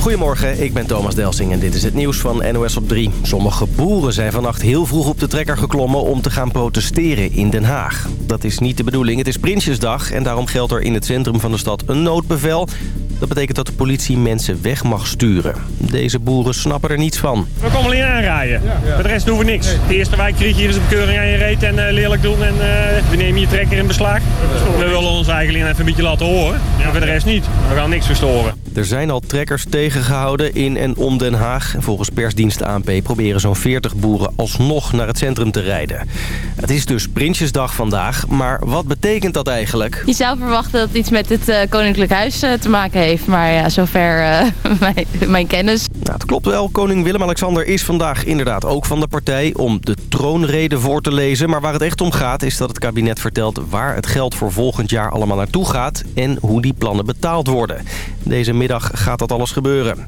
Goedemorgen, ik ben Thomas Delsing en dit is het nieuws van NOS op 3. Sommige boeren zijn vannacht heel vroeg op de trekker geklommen om te gaan protesteren in Den Haag. Dat is niet de bedoeling, het is Prinsjesdag en daarom geldt er in het centrum van de stad een noodbevel. Dat betekent dat de politie mensen weg mag sturen. Deze boeren snappen er niets van. We komen alleen aanrijden. Ja, Voor de rest doen we niks. De eerste wijk kreeg hier eens een bekeuring aan je reet en uh, lelijk doen. En uh, we nemen je trekker in beslag. We willen ons eigenlijk even een beetje laten horen. Maar voor de rest niet. We gaan niks verstoren. Er zijn al trekkers tegengehouden in en om Den Haag. Volgens persdienst ANP proberen zo'n 40 boeren alsnog naar het centrum te rijden. Het is dus Prinsjesdag vandaag, maar wat betekent dat eigenlijk? Je zou verwachten dat het iets met het uh, Koninklijk Huis uh, te maken heeft. Maar ja, zover uh, mijn, mijn, kennis. Nou, het klopt wel. Koning Willem-Alexander is vandaag inderdaad ook van de partij... om de troonrede voor te lezen. Maar waar het echt om gaat is dat het kabinet vertelt... waar het geld voor volgend jaar allemaal naartoe gaat... en hoe die plannen betaald worden. Deze middag gaat dat alles gebeuren.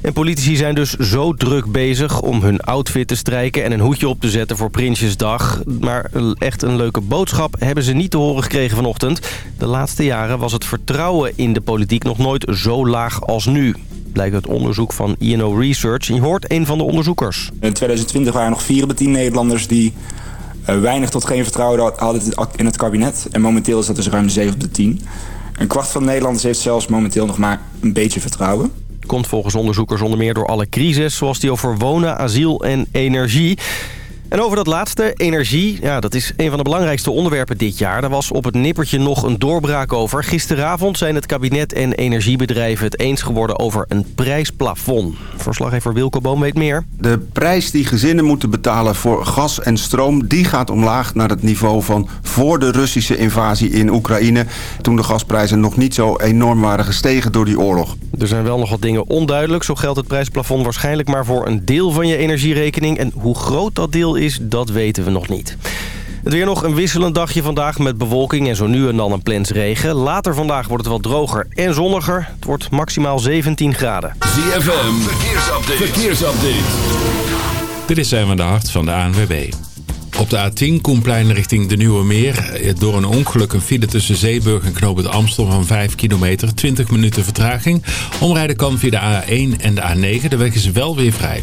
En politici zijn dus zo druk bezig om hun outfit te strijken... en een hoedje op te zetten voor Prinsjesdag. Maar echt een leuke boodschap hebben ze niet te horen gekregen vanochtend. De laatste jaren was het vertrouwen in de politiek nog nooit zo laag als nu. Blijkt uit onderzoek van INO Research. Je hoort een van de onderzoekers. In 2020 waren er nog 4 op de 10 Nederlanders die... weinig tot geen vertrouwen hadden in het kabinet. En momenteel is dat dus ruim 7 op de 10. Een kwart van de Nederlanders heeft zelfs momenteel nog maar een beetje vertrouwen. Komt volgens onderzoekers onder meer door alle crisis... zoals die over wonen, asiel en energie... En over dat laatste, energie, ja, dat is een van de belangrijkste onderwerpen dit jaar. Daar was op het nippertje nog een doorbraak over. Gisteravond zijn het kabinet en energiebedrijven het eens geworden over een prijsplafond. Verslaggever Wilco Boom weet meer. De prijs die gezinnen moeten betalen voor gas en stroom... die gaat omlaag naar het niveau van voor de Russische invasie in Oekraïne... toen de gasprijzen nog niet zo enorm waren gestegen door die oorlog. Er zijn wel nog wat dingen onduidelijk. Zo geldt het prijsplafond waarschijnlijk maar voor een deel van je energierekening. En hoe groot dat deel is, dat weten we nog niet. Het weer nog een wisselend dagje vandaag met bewolking en zo nu en dan een plens regen. Later vandaag wordt het wat droger en zonniger. Het wordt maximaal 17 graden. ZFM, verkeersupdate. verkeersupdate. Dit is zijn de Hart van de ANWB. Op de A10 Koenplein richting de Nieuwe Meer. Door een ongeluk een file tussen Zeeburg en Knoop het Amstel van 5 kilometer. 20 minuten vertraging. Omrijden kan via de A1 en de A9. De weg is wel weer vrij.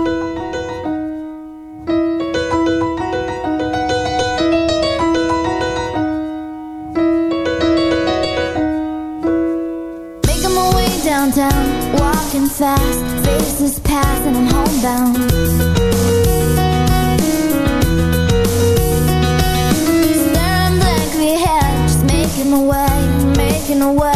Fast, faces pass and I'm homebound. Staring blankly ahead, just making my way, making my way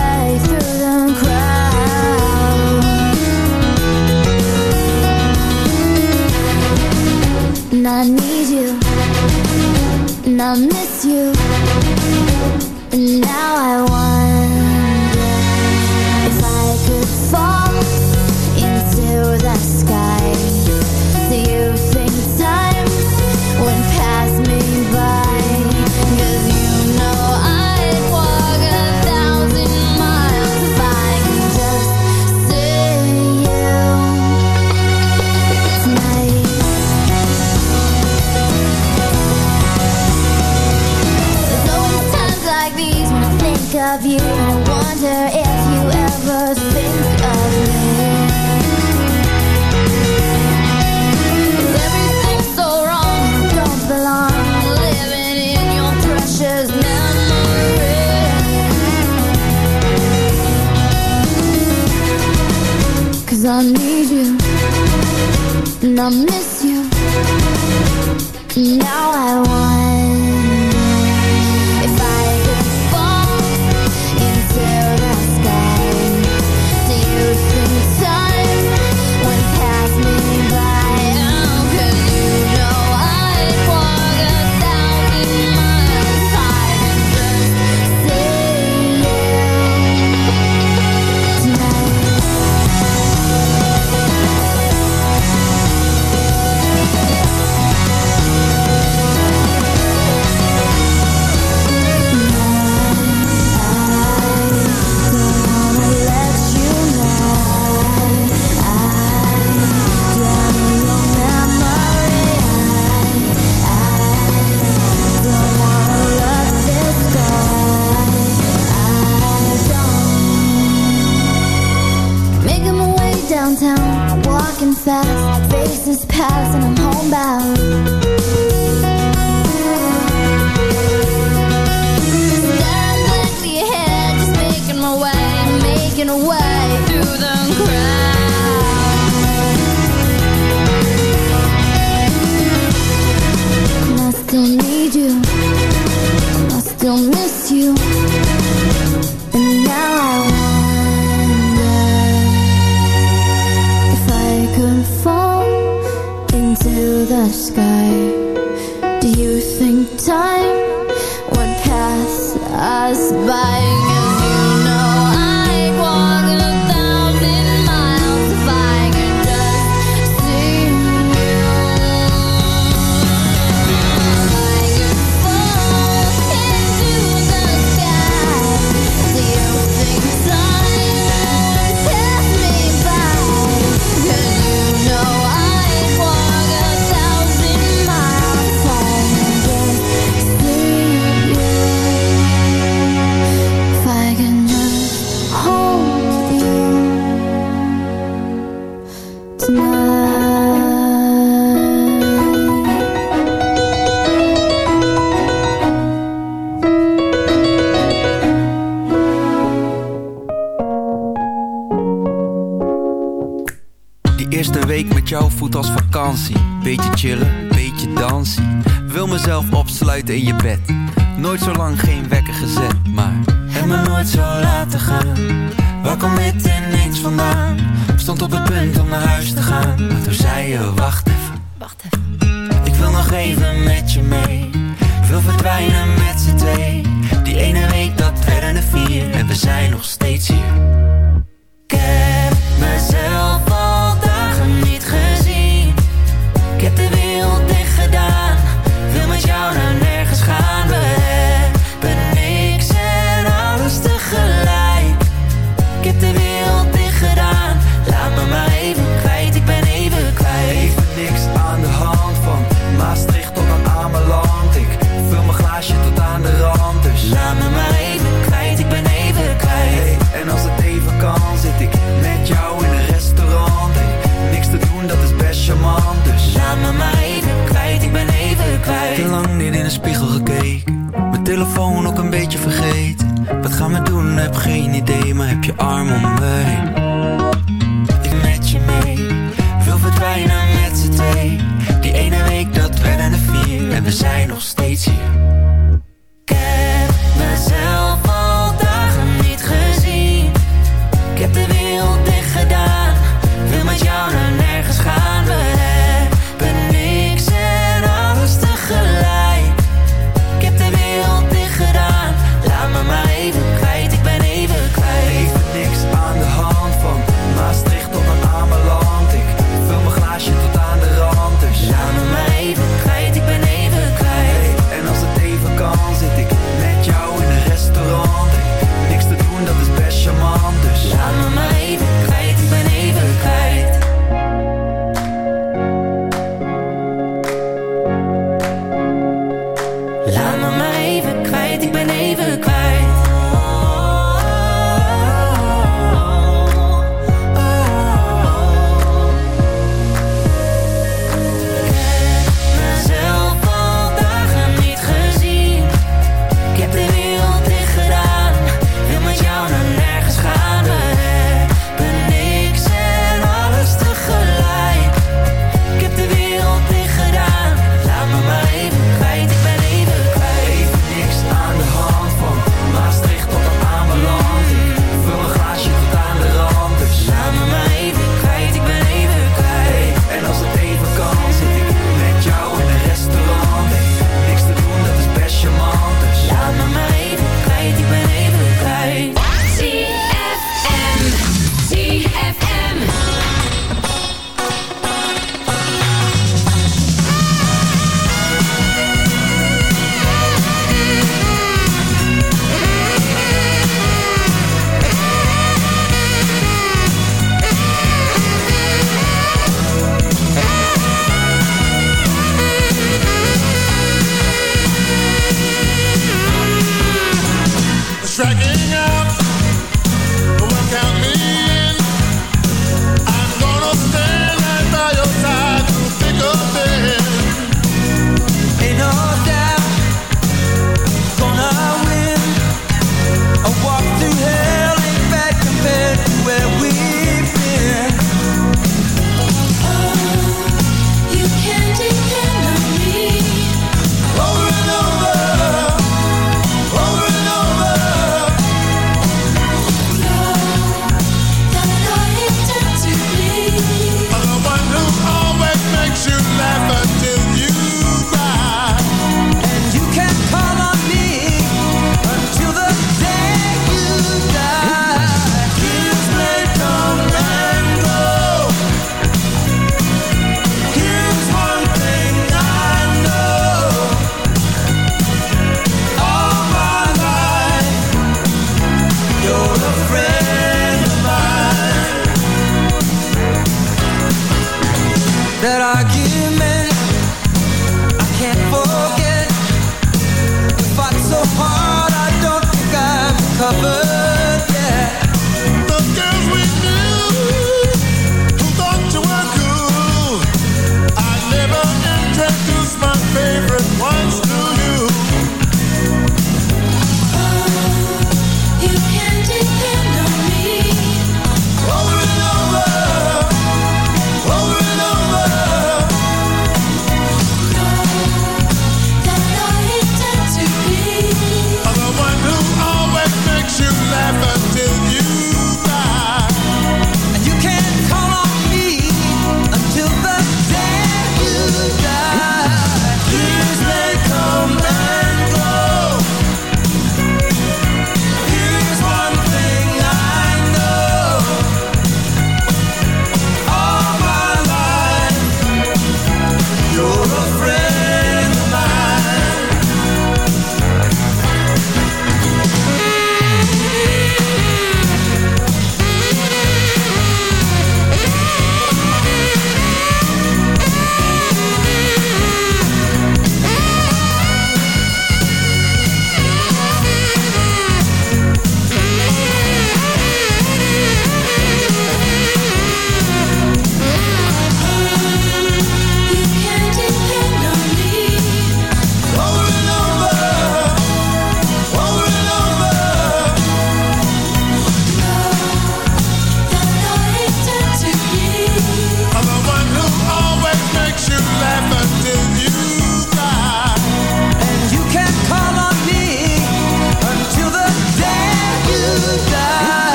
zo lang geen wekker gezet, maar heb me nooit zo laten gaan. Waar kom dit ineens vandaan? Stond op het punt om naar huis te gaan, maar toen zei je wacht even. Wacht even. Ik wil nog even met je mee. Ik wil verdwijnen met z'n twee. Die ene week dat werden de vier en we zijn nog steeds hier. Ik heb je arm om me. Ik met je mee, wil verdwijnen met z'n twee. Die ene week dat werden de vier en we zijn nog steeds hier.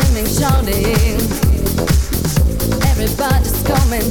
Screaming, shouting. Everybody's coming,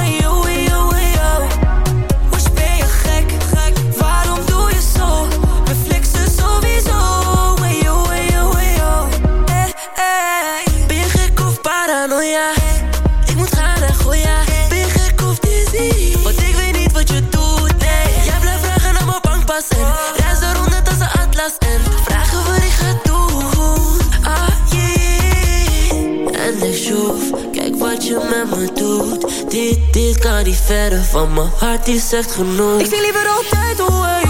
Ik moet gaan en gooien. Ben gek of dizzy? Want ik weet niet wat je doet, nee. Jij blijft vragen naar mijn bankpas en reis de als een atlas en vragen wat ik ga doen. Ah, yeah. En ik schroef, kijk wat je met me doet. dit, dit kan niet verder van mijn hart, die zegt genoeg. Ik zing liever altijd away.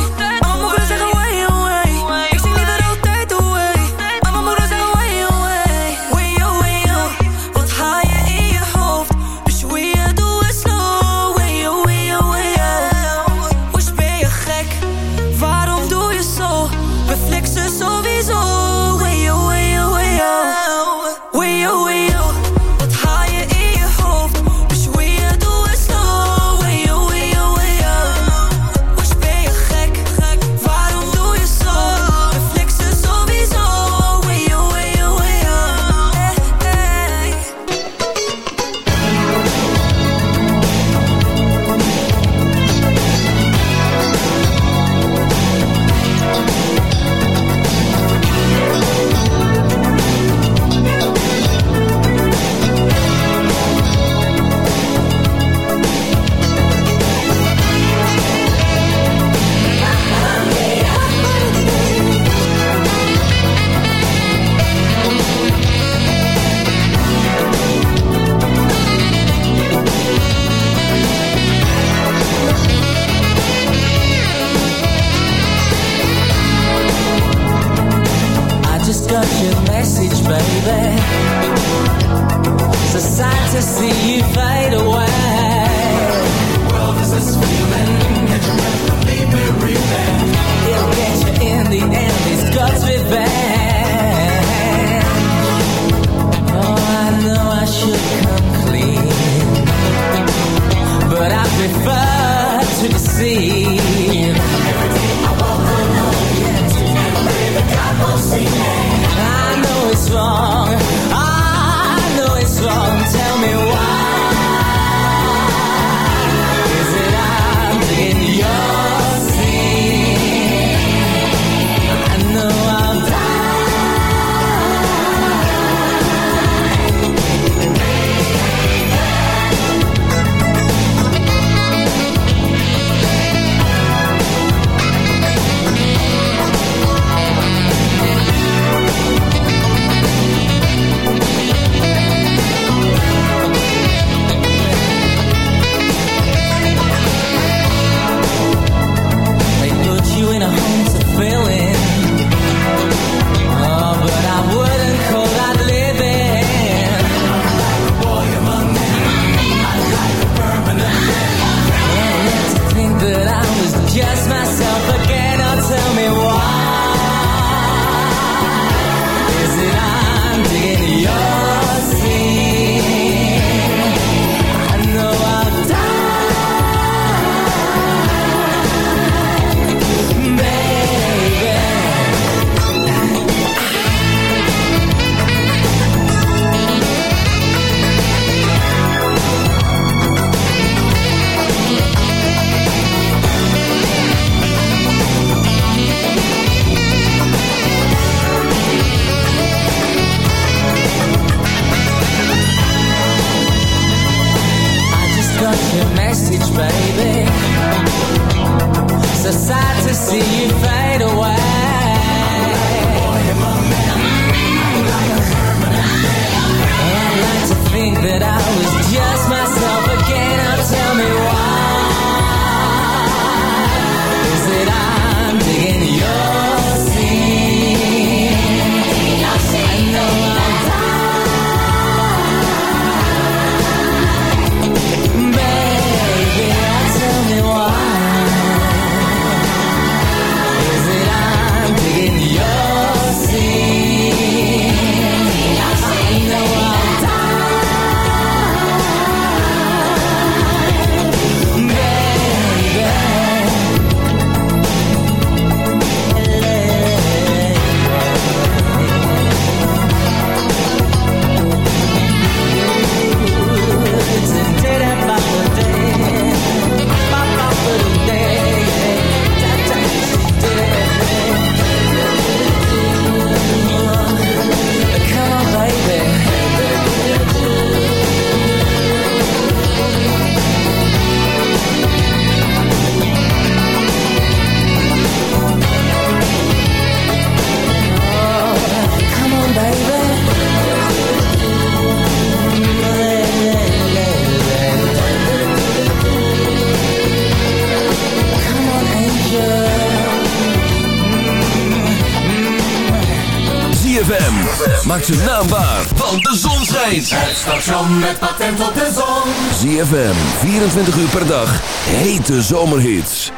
maakt zijn naam waar, want de zon schijnt. Het station met patent op de zon. ZFM, 24 uur per dag, hete zomerhits.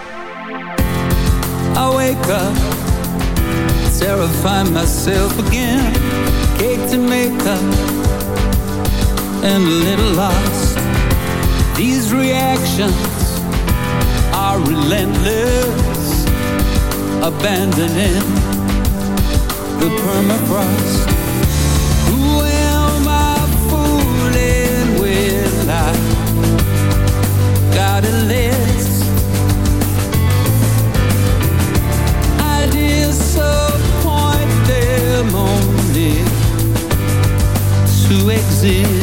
I wake up, terrify myself again. Cake to makeup, and a little lost. These reactions are relentless. Abandoning the permafrost see.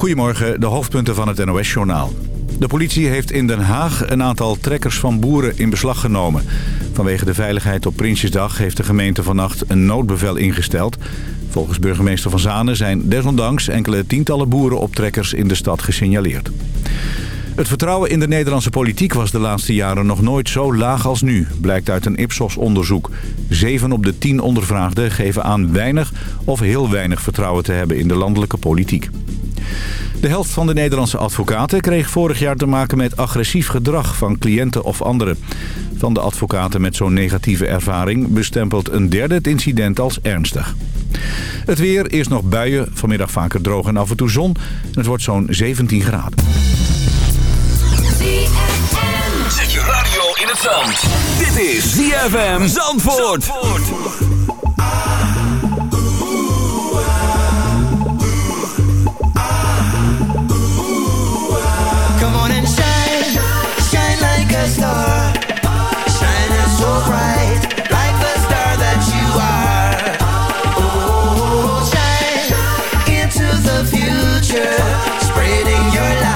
Goedemorgen, de hoofdpunten van het NOS-journaal. De politie heeft in Den Haag een aantal trekkers van boeren in beslag genomen. Vanwege de veiligheid op Prinsjesdag heeft de gemeente vannacht een noodbevel ingesteld. Volgens burgemeester Van Zanen zijn desondanks enkele tientallen boerenoptrekkers in de stad gesignaleerd. Het vertrouwen in de Nederlandse politiek was de laatste jaren nog nooit zo laag als nu, blijkt uit een Ipsos-onderzoek. Zeven op de tien ondervraagden geven aan weinig of heel weinig vertrouwen te hebben in de landelijke politiek. De helft van de Nederlandse advocaten kreeg vorig jaar te maken met agressief gedrag van cliënten of anderen. Van de advocaten met zo'n negatieve ervaring bestempelt een derde het incident als ernstig. Het weer, is nog buien, vanmiddag vaker droog en af en toe zon. Het wordt zo'n 17 graden. Zet je radio in het zand. Dit is ZFM Zandvoort. Zandvoort. living your life.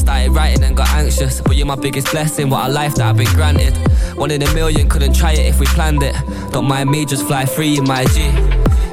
Started writing and got anxious. But you're my biggest blessing, what a life that I've been granted. One in a million, couldn't try it if we planned it. Don't mind me, just fly free in my G.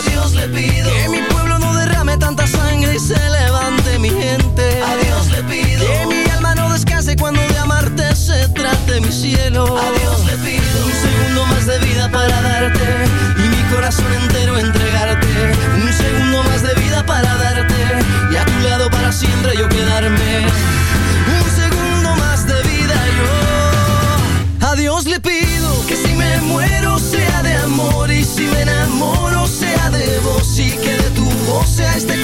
A Dios le pido que mi pueblo no derrame tanta sangre y se levante mi gente. A Dios le pido que mi alma no descanse cuando de amarte se trate mi cielo. A Dios le pido un segundo más de vida para darte y mi corazón entero entregarte.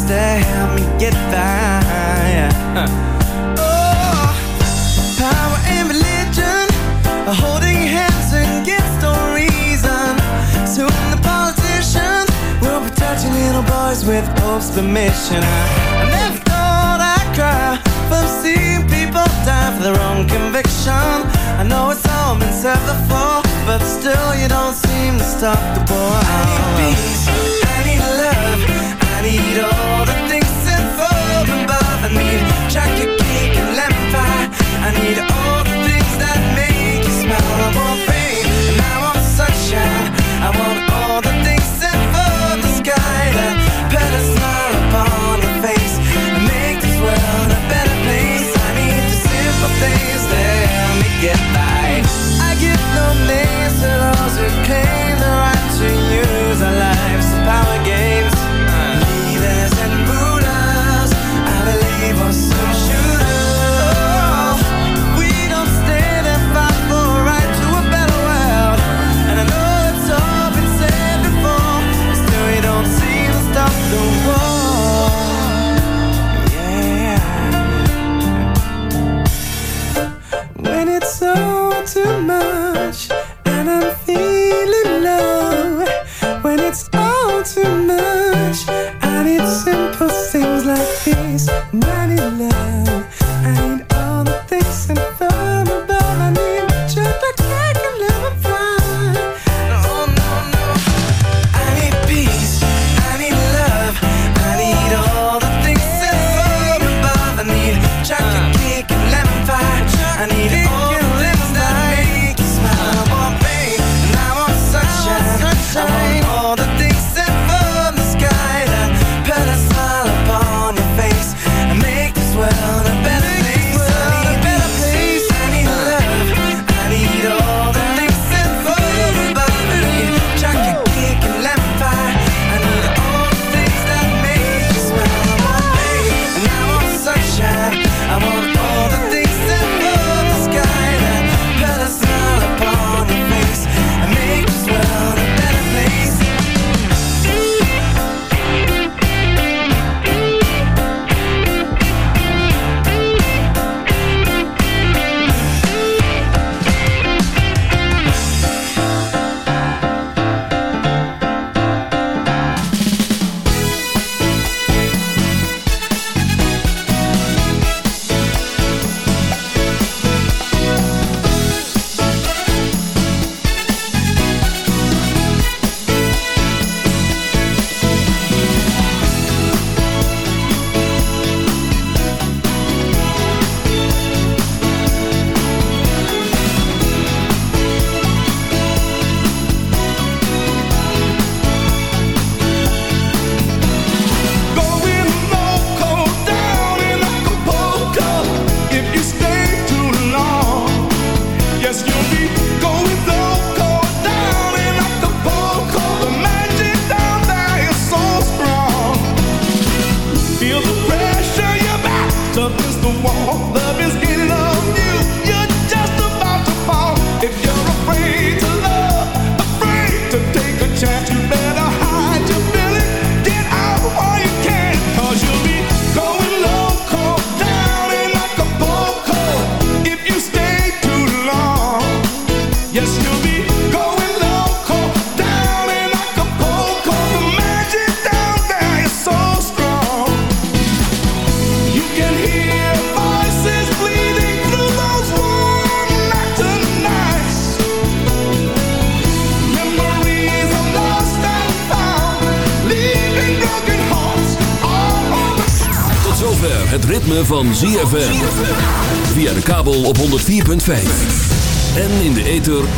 things that help me get by. Oh, power and religion are holding hands against no reason. Soon the politicians will be touching little boys with Pope's permission. I, I never thought I'd cry from seeing people die for their own conviction. I know it's all been said before, but still you don't seem to stop the war. Need all the things sent from above. I need chocolate cake and lemon pie. I need all the things that make you smile. I want fame and I want sunshine. I want all the things sent from the sky that a smile